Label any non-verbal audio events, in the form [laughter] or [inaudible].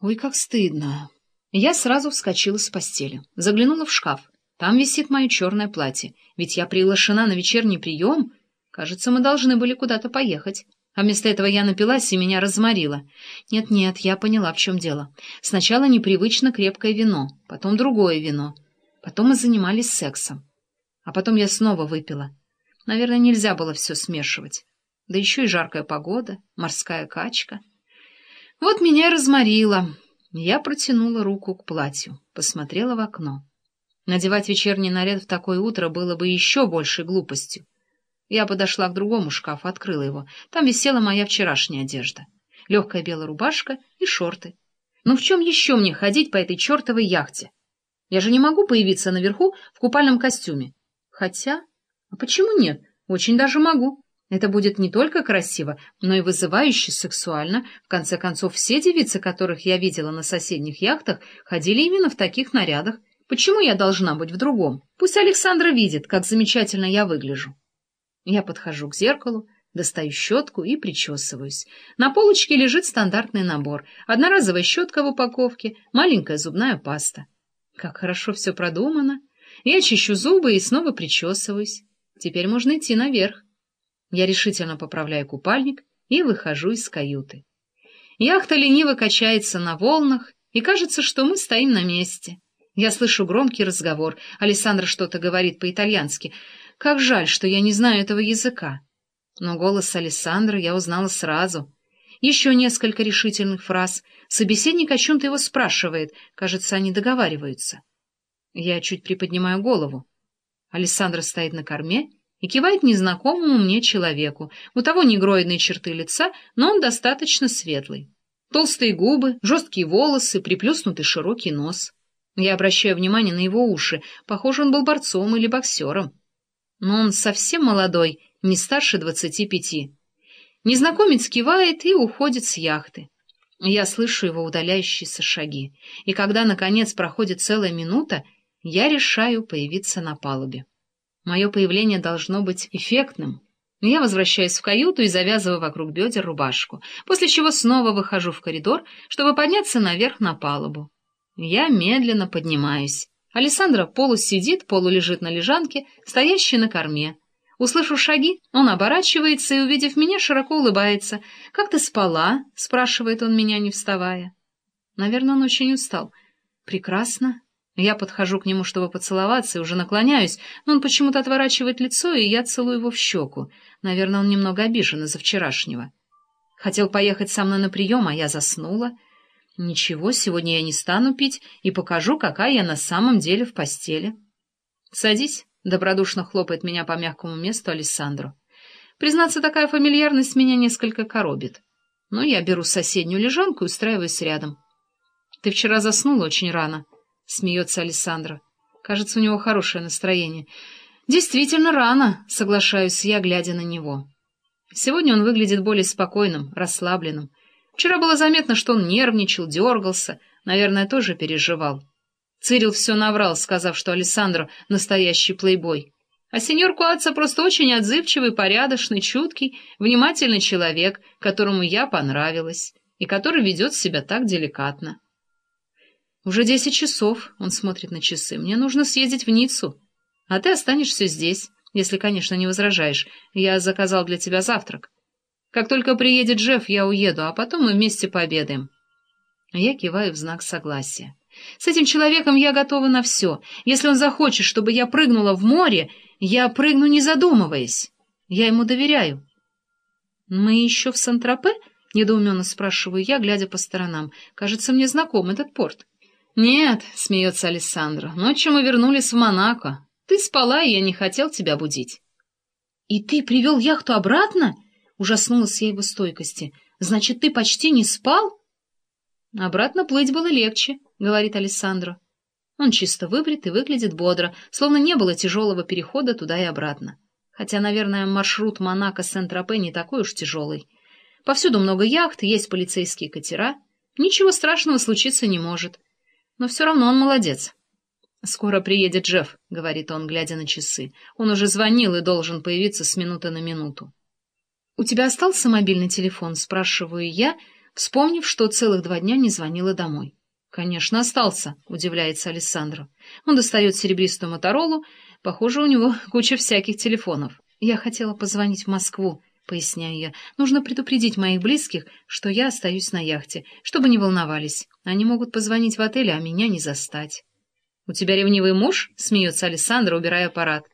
Ой, как стыдно. Я сразу вскочила с постели, заглянула в шкаф. Там висит мое черное платье. Ведь я приглашена на вечерний прием. Кажется, мы должны были куда-то поехать. А вместо этого я напилась и меня разморила. Нет-нет, я поняла, в чем дело. Сначала непривычно крепкое вино, потом другое вино. Потом мы занимались сексом. А потом я снова выпила. Наверное, нельзя было все смешивать. Да еще и жаркая погода, морская качка. Вот меня разморило. Я протянула руку к платью, посмотрела в окно. Надевать вечерний наряд в такое утро было бы еще большей глупостью. Я подошла к другому шкафу, открыла его. Там висела моя вчерашняя одежда. Легкая белая рубашка и шорты. Ну в чем еще мне ходить по этой чертовой яхте? Я же не могу появиться наверху в купальном костюме. Хотя... А почему нет? Очень даже могу. Это будет не только красиво, но и вызывающе сексуально. В конце концов, все девицы, которых я видела на соседних яхтах, ходили именно в таких нарядах. Почему я должна быть в другом? Пусть Александра видит, как замечательно я выгляжу. Я подхожу к зеркалу, достаю щетку и причесываюсь. На полочке лежит стандартный набор. Одноразовая щетка в упаковке, маленькая зубная паста. Как хорошо все продумано. Я чищу зубы и снова причесываюсь. Теперь можно идти наверх. Я решительно поправляю купальник и выхожу из каюты. Яхта лениво качается на волнах, и кажется, что мы стоим на месте. Я слышу громкий разговор. Александра что-то говорит по-итальянски. Как жаль, что я не знаю этого языка. Но голос Александра я узнала сразу. Еще несколько решительных фраз. Собеседник о чем-то его спрашивает. Кажется, они договариваются. Я чуть приподнимаю голову. Александра стоит на корме и кивает незнакомому мне человеку. У того негроидные черты лица, но он достаточно светлый. Толстые губы, жесткие волосы, приплюснутый широкий нос. Я обращаю внимание на его уши. Похоже, он был борцом или боксером. Но он совсем молодой, не старше двадцати пяти. Незнакомец кивает и уходит с яхты. Я слышу его удаляющиеся шаги, и когда, наконец, проходит целая минута, я решаю появиться на палубе. Мое появление должно быть эффектным. Я возвращаюсь в каюту и завязываю вокруг бедер рубашку, после чего снова выхожу в коридор, чтобы подняться наверх на палубу. Я медленно поднимаюсь. Александра полусидит, полулежит на лежанке, стоящей на корме. Услышав шаги, он оборачивается и, увидев меня, широко улыбается. «Как ты спала?» — спрашивает он меня, не вставая. Наверное, он очень устал. «Прекрасно. Я подхожу к нему, чтобы поцеловаться, и уже наклоняюсь, но он почему-то отворачивает лицо, и я целую его в щеку. Наверное, он немного обижен из-за вчерашнего. Хотел поехать со мной на прием, а я заснула. Ничего, сегодня я не стану пить и покажу, какая я на самом деле в постели. «Садись», — добродушно хлопает меня по мягкому месту Александру. Признаться, такая фамильярность меня несколько коробит. Но я беру соседнюю лежанку и устраиваюсь рядом. «Ты вчера заснула очень рано», — смеется Александра. Кажется, у него хорошее настроение. Действительно рано, соглашаюсь я, глядя на него. Сегодня он выглядит более спокойным, расслабленным. Вчера было заметно, что он нервничал, дергался, наверное, тоже переживал. Цирил все наврал, сказав, что Александр — настоящий плейбой. А сеньор Куаца просто очень отзывчивый, порядочный, чуткий, внимательный человек, которому я понравилась, и который ведет себя так деликатно. «Уже десять часов», — он смотрит на часы. «Мне нужно съездить в Ниццу. А ты останешься здесь, если, конечно, не возражаешь. Я заказал для тебя завтрак. Как только приедет Джефф, я уеду, а потом мы вместе пообедаем». Я киваю в знак согласия. «С этим человеком я готова на все. Если он захочет, чтобы я прыгнула в море, я прыгну, не задумываясь. Я ему доверяю». «Мы еще в Сан-Тропе?» — недоуменно спрашиваю я, глядя по сторонам. «Кажется, мне знаком этот порт». «Нет», — смеется Александра, — «ночью мы вернулись в Монако. Ты спала, и я не хотел тебя будить». «И ты привел яхту обратно?» — ужаснулась я его стойкости. «Значит, ты почти не спал?» «Обратно плыть было легче», — говорит Александра. Он чисто выбрит и выглядит бодро, словно не было тяжелого перехода туда и обратно. Хотя, наверное, маршрут Монако-Сент-Тропе не такой уж тяжелый. Повсюду много яхт, есть полицейские катера. Ничего страшного случиться не может. Но все равно он молодец. «Скоро приедет Джефф», — говорит он, глядя на часы. «Он уже звонил и должен появиться с минуты на минуту». «У тебя остался мобильный телефон?» — спрашиваю я, вспомнив, что целых два дня не звонила домой. «Конечно, остался», — удивляется Александра. Он достает серебристую Моторолу, похоже, у него [laughs] куча всяких телефонов. «Я хотела позвонить в Москву», — поясняю я. «Нужно предупредить моих близких, что я остаюсь на яхте, чтобы не волновались. Они могут позвонить в отель, а меня не застать». «У тебя ревнивый муж?» — смеется Александра, убирая аппарат.